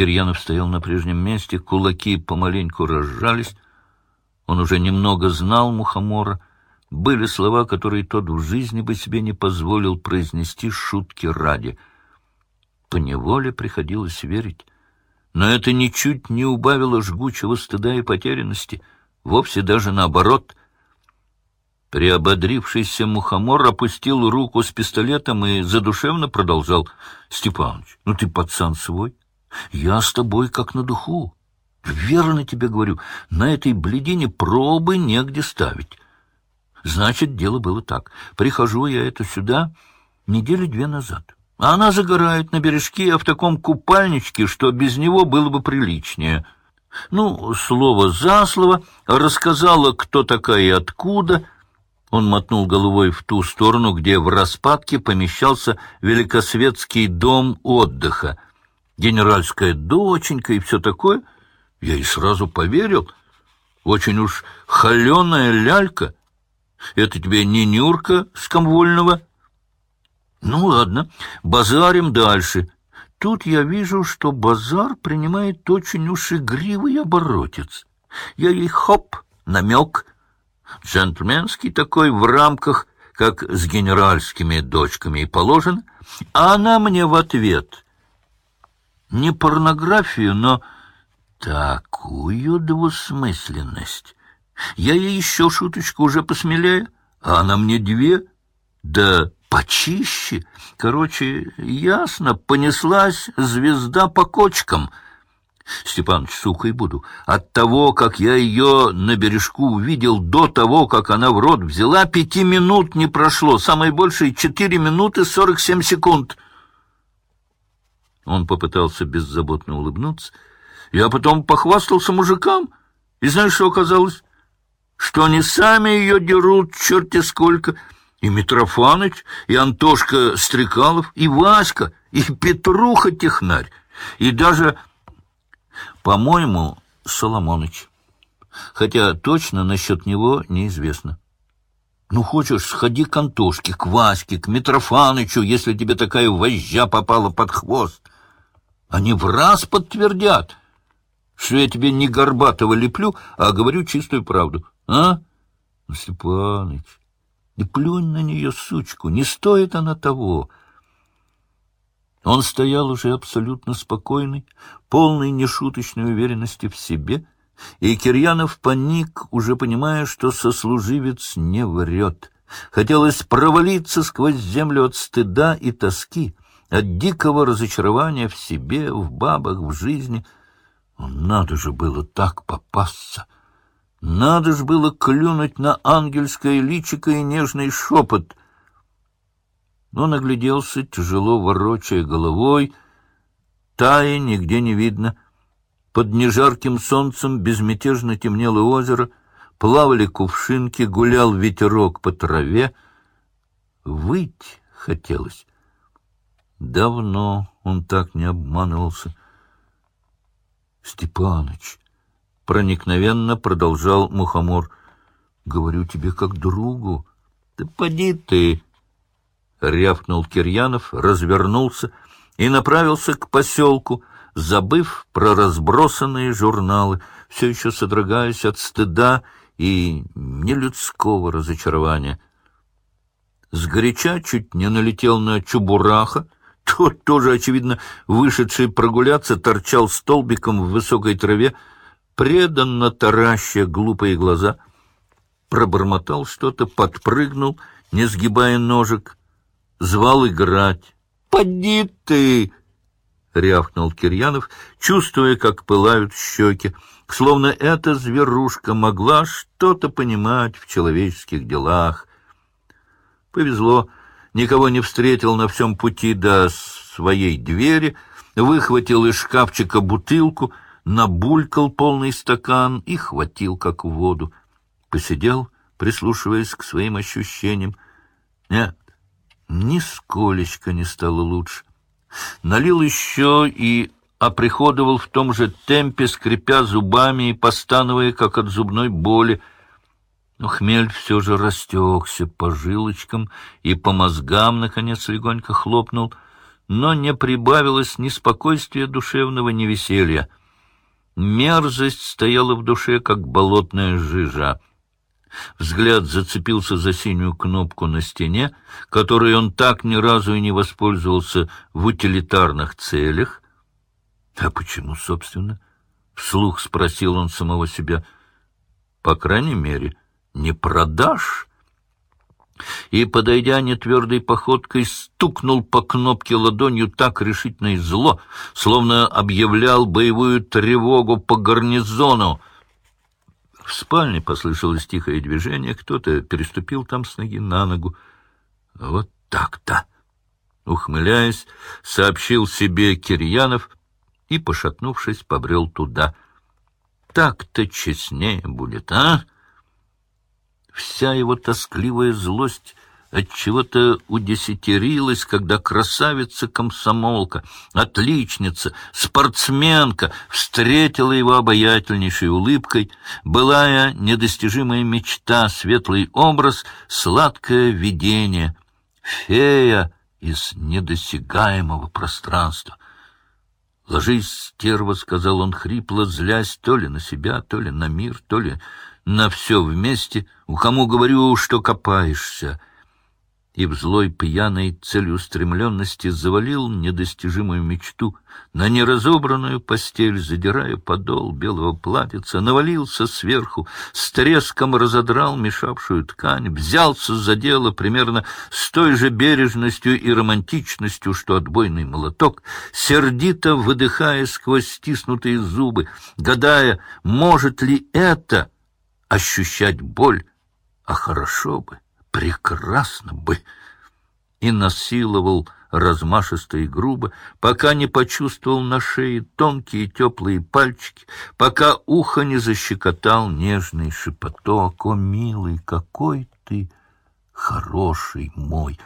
Кирьянов стоял на прежнем месте, кулаки помаленьку разжались. Он уже немного знал Мухомора. Были слова, которые тот в жизни бы себе не позволил произнести шутки ради. Поневоле приходилось верить. Но это ничуть не убавило жгучего стыда и потерянности. Вовсе даже наоборот. Приободрившийся мухомор опустил руку с пистолетом и задушевно продолжал. — Степаныч, ну ты пацан свой. Я с тобой как на духу. Верно тебе говорю, на этой бледине пробы негде ставить. Значит, дело было так. Прихожу я это сюда недели две назад. А она загорает на бережке, а в таком купальничке, что без него было бы приличнее. Ну, слово за слово, рассказала, кто такая и откуда. Он мотнул головой в ту сторону, где в распадке помещался великосветский дом отдыха — генеральская доченька и все такое. Я и сразу поверил. Очень уж холеная лялька. Это тебе не Нюрка с комвольного? Ну, ладно, базарим дальше. Тут я вижу, что базар принимает очень уж игривый оборотец. Я ей хоп, намек. Джентльменский такой в рамках, как с генеральскими дочками и положено. А она мне в ответ — не порнографию, но такую двусмысленность. Я ей еще шуточку уже посмелее, а она мне две, да почище. Короче, ясно, понеслась звезда по кочкам. Степаныч, сухой буду. От того, как я ее на бережку увидел, до того, как она в рот взяла, пяти минут не прошло. Самое большее — четыре минуты сорок семь секунд — он попытался беззаботно улыбнуться. Я потом похвастался мужикам, и знаешь, что оказалось? Что они сами ее дерут, черти сколько. И Митрофаныч, и Антошка Стрекалов, и Васька, и Петруха Технарь, и даже, по-моему, Соломоныч. Хотя точно насчет него неизвестно. Ну, хочешь, сходи к Антошке, к Ваське, к Митрофанычу, если тебе такая вожжа попала под хвост. Они в раз подтвердят, что я тебе не Горбатого леплю, а говорю чистую правду. А? Ну, Степаныч, да плюнь на нее, сучку, не стоит она того. Он стоял уже абсолютно спокойный, полный нешуточной уверенности в себе, и Кирьянов паник, уже понимая, что сослуживец не врет. Хотелось провалиться сквозь землю от стыда и тоски, от дикого разочарования в себе, в бабах, в жизни. Надо же было так попасться! Надо же было клюнуть на ангельское личико и нежный шепот. Он огляделся, тяжело ворочая головой. Тая нигде не видно. Под нежарким солнцем безмятежно темнело озеро, плавали кувшинки, гулял ветерок по траве. Выть хотелось. Давно он так не обманывался. Степаныч, проникновенно продолжал Мухомор, говорю тебе как другу. Да поди ты! Рявкнул Кирьянов, развернулся и направился к поселку, забыв про разбросанные журналы, все еще содрогаясь от стыда и нелюдского разочарования. Сгоряча чуть не налетел на Чубураха, тот, тоже, очевидно, вышедший прогуляться, торчал столбиком в высокой траве, преданно тараща глупые глаза, пробормотал что-то, подпрыгнул, не сгибая ножек, звал играть. «Поди ты!» — рявкнул Кирьянов, чувствуя, как пылают щеки, словно эта зверушка могла что-то понимать в человеческих делах. Повезло, никого не встретил на всем пути до своей двери, выхватил из шкафчика бутылку, набулькал полный стакан и хватил, как в воду. Посидел, прислушиваясь к своим ощущениям. Нет, нисколечко не стало лучше. Налил еще и оприходовал в том же темпе, скрипя зубами и постановая, как от зубной боли, но хмель все же растекся по жилочкам и по мозгам, наконец, легонько хлопнул. но не прибавилось ни спокойствия душевного, ни веселья. Мерзость стояла в душе, как болотная жижа. Взгляд зацепился за синюю кнопку на стене, которой он так ни разу и не воспользовался в утилитарных целях. А почему, собственно? Вслух спросил он самого себя. По крайней мере, не продашь? И, подойдя нетвердой походкой, стукнул по кнопке ладонью так решительно и зло, словно объявлял боевую тревогу по гарнизону. В спальне послышалось тихое движение, кто-то переступил там с ноги на ногу. Вот так-то! Ухмыляясь, сообщил себе Кирьянов и, пошатнувшись, побрел туда. Так-то честнее будет, а? Вся его тоскливая злость отчего-то удесятерилась, когда красавица-комсомолка, отличница, спортсменка встретила его обаятельнейшей улыбкой, былая недостижимая мечта, светлый образ, сладкое видение, фея из недосягаемого пространства. «Ложись, стерва», — сказал он хрипло, злясь то ли на себя, то ли на мир, то ли на все вместе. «У кому говорю, что копаешься?» И в злой пьяной целеустремленности завалил недостижимую мечту. На неразобранную постель, задирая подол белого платьица, навалился сверху, с треском разодрал мешавшую ткань, взялся за дело примерно с той же бережностью и романтичностью, что отбойный молоток, сердито выдыхая сквозь стиснутые зубы, гадая, может ли это ощущать боль, а хорошо бы прекрасно бы!» И насиловал размашисто и грубо, пока не почувствовал на шее тонкие теплые пальчики, пока ухо не защекотал нежный шепоток. «О, милый, какой ты хороший мой!»